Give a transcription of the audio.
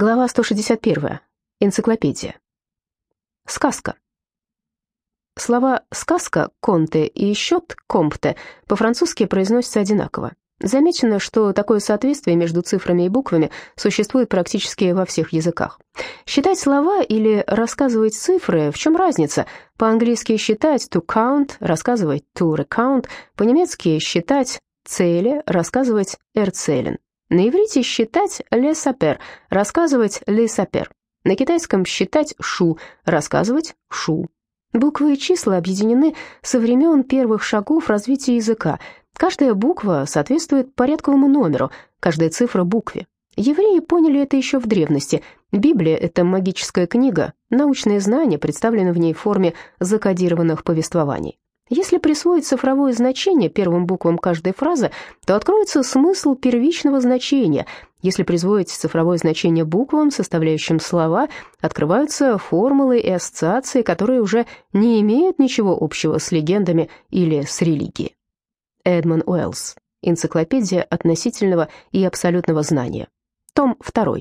Глава 161. Энциклопедия. Сказка. Слова «сказка» — «конте» и «счет» — «компте» по-французски произносятся одинаково. Замечено, что такое соответствие между цифрами и буквами существует практически во всех языках. Считать слова или рассказывать цифры, в чем разница? По-английски считать to count, рассказывать to recount, по-немецки считать цели, рассказывать erzählen. На иврите считать «ле сапер», рассказывать «ле сапер». На китайском считать «шу», рассказывать «шу». Буквы и числа объединены со времен первых шагов развития языка. Каждая буква соответствует порядковому номеру, каждая цифра — букве. Евреи поняли это еще в древности. Библия — это магическая книга, научные знания представлены в ней в форме закодированных повествований. Если присвоить цифровое значение первым буквам каждой фразы, то откроется смысл первичного значения. Если присвоить цифровое значение буквам, составляющим слова, открываются формулы и ассоциации, которые уже не имеют ничего общего с легендами или с религией. Эдмон Уэллс. Энциклопедия относительного и абсолютного знания. Том 2.